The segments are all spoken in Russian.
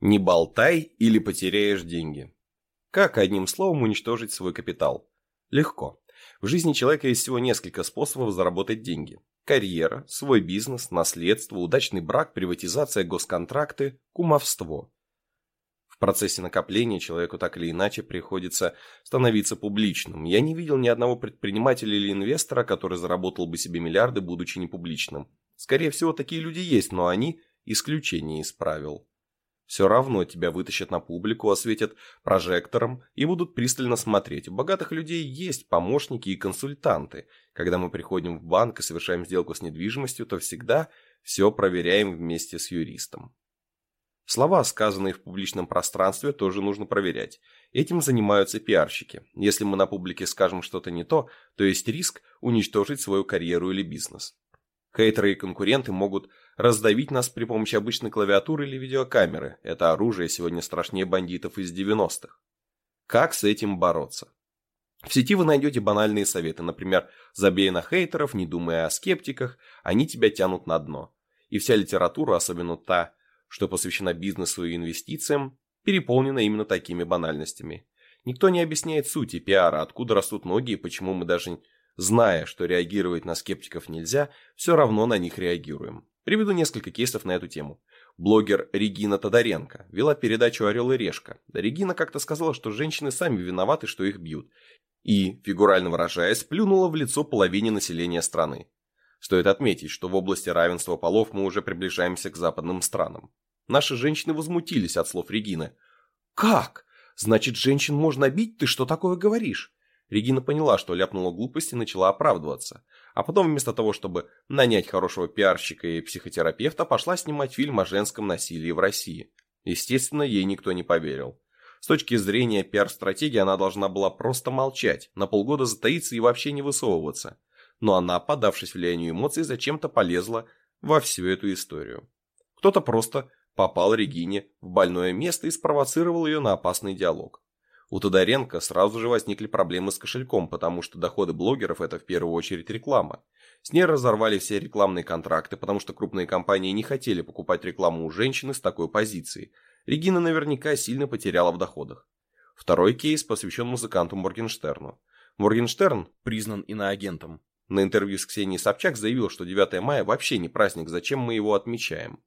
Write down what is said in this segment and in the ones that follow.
Не болтай или потеряешь деньги. Как одним словом уничтожить свой капитал? Легко. В жизни человека есть всего несколько способов заработать деньги. Карьера, свой бизнес, наследство, удачный брак, приватизация, госконтракты, кумовство. В процессе накопления человеку так или иначе приходится становиться публичным. Я не видел ни одного предпринимателя или инвестора, который заработал бы себе миллиарды, будучи непубличным. Скорее всего, такие люди есть, но они исключение из правил. Все равно тебя вытащат на публику, осветят прожектором и будут пристально смотреть. У богатых людей есть помощники и консультанты. Когда мы приходим в банк и совершаем сделку с недвижимостью, то всегда все проверяем вместе с юристом. Слова, сказанные в публичном пространстве, тоже нужно проверять. Этим занимаются пиарщики. Если мы на публике скажем что-то не то, то есть риск уничтожить свою карьеру или бизнес. Хейтеры и конкуренты могут раздавить нас при помощи обычной клавиатуры или видеокамеры. Это оружие сегодня страшнее бандитов из 90-х. Как с этим бороться? В сети вы найдете банальные советы, например, забей на хейтеров, не думая о скептиках, они тебя тянут на дно. И вся литература, особенно та, что посвящена бизнесу и инвестициям, переполнена именно такими банальностями. Никто не объясняет сути пиара, откуда растут ноги и почему мы даже, зная, что реагировать на скептиков нельзя, все равно на них реагируем. Приведу несколько кейсов на эту тему. Блогер Регина Тодоренко вела передачу «Орел и решка». Регина как-то сказала, что женщины сами виноваты, что их бьют. И, фигурально выражаясь, плюнула в лицо половине населения страны. Стоит отметить, что в области равенства полов мы уже приближаемся к западным странам. Наши женщины возмутились от слов Регины. «Как? Значит, женщин можно бить? Ты что такое говоришь?» Регина поняла, что ляпнула глупость и начала оправдываться. А потом вместо того, чтобы нанять хорошего пиарщика и психотерапевта, пошла снимать фильм о женском насилии в России. Естественно, ей никто не поверил. С точки зрения пиар-стратегии она должна была просто молчать, на полгода затаиться и вообще не высовываться но она, подавшись влиянию эмоций, зачем-то полезла во всю эту историю. Кто-то просто попал Регине в больное место и спровоцировал ее на опасный диалог. У Тодоренко сразу же возникли проблемы с кошельком, потому что доходы блогеров – это в первую очередь реклама. С ней разорвали все рекламные контракты, потому что крупные компании не хотели покупать рекламу у женщины с такой позиции. Регина наверняка сильно потеряла в доходах. Второй кейс посвящен музыканту Моргенштерну. Моргенштерн признан иноагентом. На интервью с Ксенией Собчак заявил, что 9 мая вообще не праздник, зачем мы его отмечаем.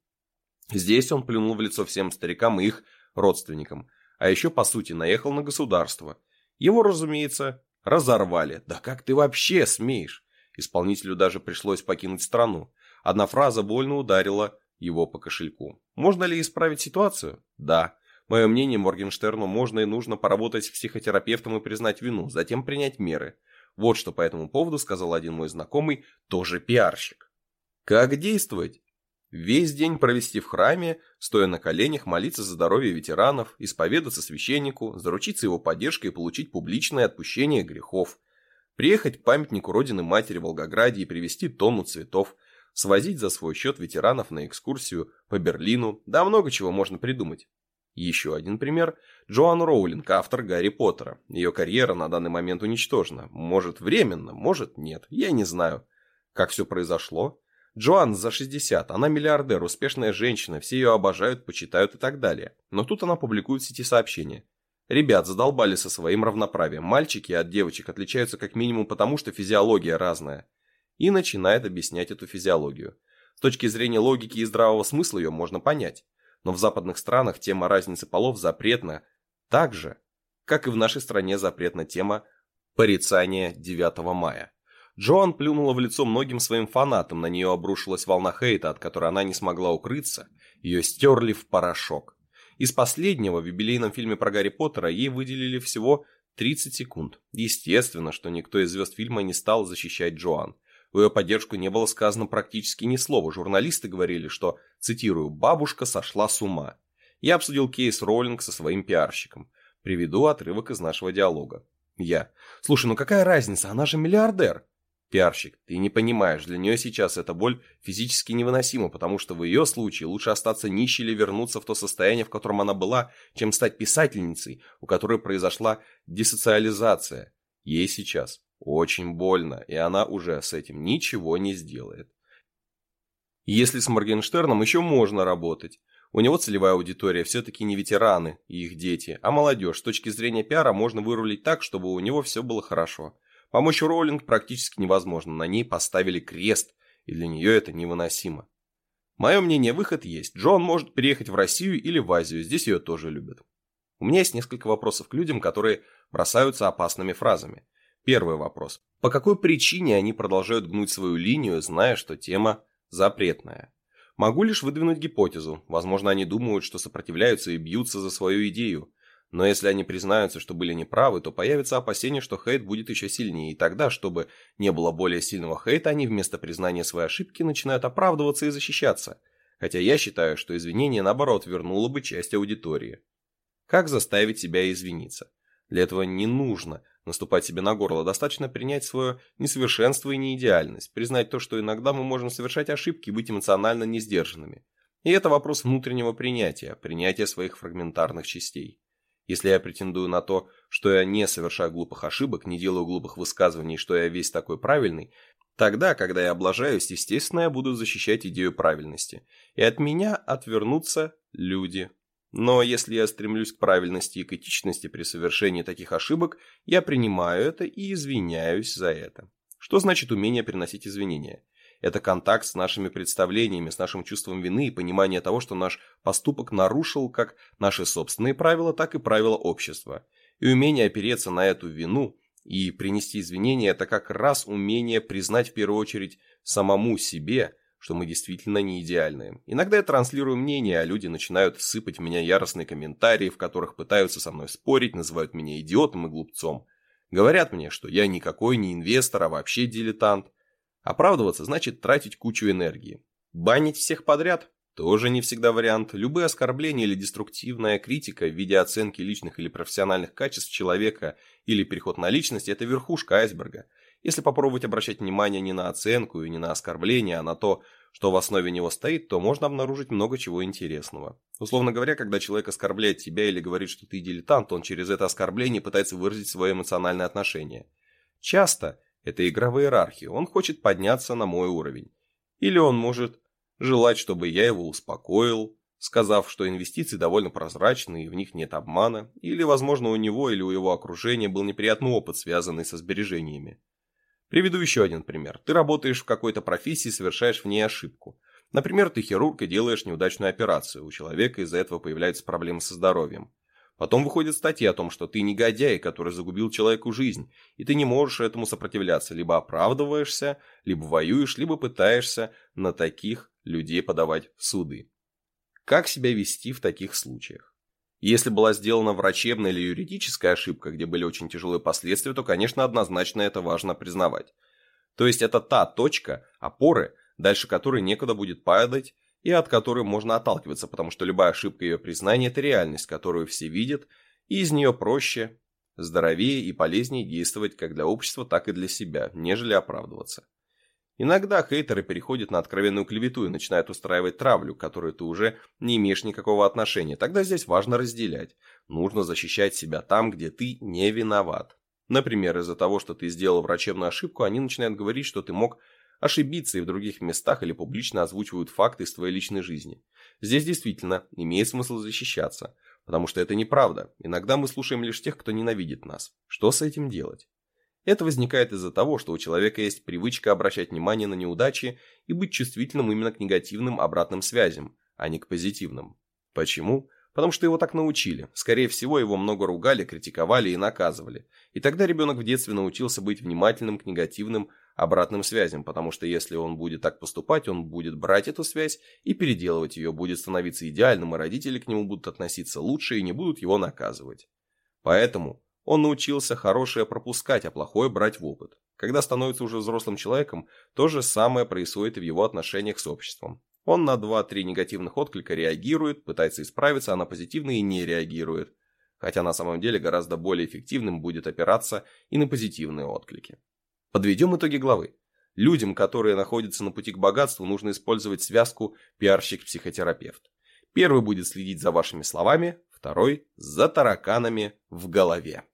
Здесь он плюнул в лицо всем старикам и их родственникам, а еще, по сути, наехал на государство. Его, разумеется, разорвали. Да как ты вообще смеешь? Исполнителю даже пришлось покинуть страну. Одна фраза больно ударила его по кошельку. Можно ли исправить ситуацию? Да. Мое мнение, Моргенштерну можно и нужно поработать с психотерапевтом и признать вину, затем принять меры – вот что по этому поводу сказал один мой знакомый, тоже пиарщик. Как действовать? Весь день провести в храме, стоя на коленях, молиться за здоровье ветеранов, исповедаться священнику, заручиться его поддержкой и получить публичное отпущение грехов. Приехать к памятнику Родины Матери в Волгограде и привезти тонну цветов, свозить за свой счет ветеранов на экскурсию по Берлину, да много чего можно придумать. Еще один пример – Джоан Роулинг, автор Гарри Поттера. Ее карьера на данный момент уничтожена. Может временно, может нет, я не знаю. Как все произошло? Джоан за 60, она миллиардер, успешная женщина, все ее обожают, почитают и так далее. Но тут она публикует в сети сообщения. Ребят, задолбали со своим равноправием. Мальчики от девочек отличаются как минимум потому, что физиология разная. И начинает объяснять эту физиологию. С точки зрения логики и здравого смысла ее можно понять но в западных странах тема разницы полов запретна так же, как и в нашей стране запретна тема порицания 9 мая. Джоан плюнула в лицо многим своим фанатам, на нее обрушилась волна хейта, от которой она не смогла укрыться, ее стерли в порошок. Из последнего в юбилейном фильме про Гарри Поттера ей выделили всего 30 секунд. Естественно, что никто из звезд фильма не стал защищать Джоан. В ее поддержку не было сказано практически ни слова. Журналисты говорили, что, цитирую, «бабушка сошла с ума». Я обсудил кейс Роллинг со своим пиарщиком. Приведу отрывок из нашего диалога. Я. Слушай, ну какая разница, она же миллиардер. Пиарщик, ты не понимаешь, для нее сейчас эта боль физически невыносима, потому что в ее случае лучше остаться нищей или вернуться в то состояние, в котором она была, чем стать писательницей, у которой произошла десоциализация. Ей сейчас очень больно, и она уже с этим ничего не сделает. Если с Моргенштерном еще можно работать. У него целевая аудитория все-таки не ветераны и их дети, а молодежь. С точки зрения пиара можно вырулить так, чтобы у него все было хорошо. Помочь Роулинг практически невозможно, на ней поставили крест, и для нее это невыносимо. Мое мнение, выход есть. Джон может переехать в Россию или в Азию, здесь ее тоже любят. У меня есть несколько вопросов к людям, которые бросаются опасными фразами. Первый вопрос. По какой причине они продолжают гнуть свою линию, зная, что тема запретная? Могу лишь выдвинуть гипотезу. Возможно, они думают, что сопротивляются и бьются за свою идею. Но если они признаются, что были неправы, то появится опасение, что хейт будет еще сильнее. И тогда, чтобы не было более сильного хейта, они вместо признания своей ошибки начинают оправдываться и защищаться. Хотя я считаю, что извинение, наоборот, вернуло бы часть аудитории. Как заставить себя извиниться? Для этого не нужно наступать себе на горло, достаточно принять свое несовершенство и неидеальность, признать то, что иногда мы можем совершать ошибки и быть эмоционально несдержанными. И это вопрос внутреннего принятия, принятия своих фрагментарных частей. Если я претендую на то, что я не совершаю глупых ошибок, не делаю глупых высказываний, что я весь такой правильный, тогда, когда я облажаюсь, естественно, я буду защищать идею правильности. И от меня отвернутся люди. Но если я стремлюсь к правильности и к этичности при совершении таких ошибок, я принимаю это и извиняюсь за это. Что значит умение приносить извинения? Это контакт с нашими представлениями, с нашим чувством вины и понимание того, что наш поступок нарушил как наши собственные правила, так и правила общества. И умение опереться на эту вину и принести извинения – это как раз умение признать в первую очередь самому себе – что мы действительно не идеальные. Иногда я транслирую мнение, а люди начинают сыпать в меня яростные комментарии, в которых пытаются со мной спорить, называют меня идиотом и глупцом. Говорят мне, что я никакой не инвестор, а вообще дилетант. Оправдываться значит тратить кучу энергии. Банить всех подряд – тоже не всегда вариант. Любые оскорбления или деструктивная критика в виде оценки личных или профессиональных качеств человека или переход на личность – это верхушка айсберга – если попробовать обращать внимание не на оценку и не на оскорбление, а на то, что в основе него стоит, то можно обнаружить много чего интересного. Условно говоря, когда человек оскорбляет тебя или говорит, что ты дилетант, он через это оскорбление пытается выразить свое эмоциональное отношение. Часто это игра в иерархию, он хочет подняться на мой уровень. Или он может желать, чтобы я его успокоил, сказав, что инвестиции довольно прозрачны и в них нет обмана, или, возможно, у него или у его окружения был неприятный опыт, связанный со сбережениями. Приведу еще один пример. Ты работаешь в какой-то профессии и совершаешь в ней ошибку. Например, ты хирург и делаешь неудачную операцию. У человека из-за этого появляются проблемы со здоровьем. Потом выходит статья о том, что ты негодяй, который загубил человеку жизнь, и ты не можешь этому сопротивляться. Либо оправдываешься, либо воюешь, либо пытаешься на таких людей подавать в суды. Как себя вести в таких случаях? Если была сделана врачебная или юридическая ошибка, где были очень тяжелые последствия, то, конечно, однозначно это важно признавать. То есть это та точка, опоры, дальше которой некуда будет падать и от которой можно отталкиваться, потому что любая ошибка ее признания – это реальность, которую все видят, и из нее проще, здоровее и полезнее действовать как для общества, так и для себя, нежели оправдываться. Иногда хейтеры переходят на откровенную клевету и начинают устраивать травлю, к которой ты уже не имеешь никакого отношения. Тогда здесь важно разделять. Нужно защищать себя там, где ты не виноват. Например, из-за того, что ты сделал врачебную ошибку, они начинают говорить, что ты мог ошибиться и в других местах или публично озвучивают факты из твоей личной жизни. Здесь действительно имеет смысл защищаться, потому что это неправда. Иногда мы слушаем лишь тех, кто ненавидит нас. Что с этим делать? Это возникает из-за того, что у человека есть привычка обращать внимание на неудачи и быть чувствительным именно к негативным обратным связям, а не к позитивным. Почему? Потому что его так научили. Скорее всего, его много ругали, критиковали и наказывали. И тогда ребенок в детстве научился быть внимательным к негативным обратным связям, потому что если он будет так поступать, он будет брать эту связь и переделывать ее, будет становиться идеальным, и родители к нему будут относиться лучше и не будут его наказывать. Поэтому он научился хорошее пропускать, а плохое брать в опыт. Когда становится уже взрослым человеком, то же самое происходит и в его отношениях с обществом. Он на 2-3 негативных отклика реагирует, пытается исправиться, а на позитивные не реагирует. Хотя на самом деле гораздо более эффективным будет опираться и на позитивные отклики. Подведем итоги главы. Людям, которые находятся на пути к богатству, нужно использовать связку пиарщик-психотерапевт. Первый будет следить за вашими словами, второй – за тараканами в голове.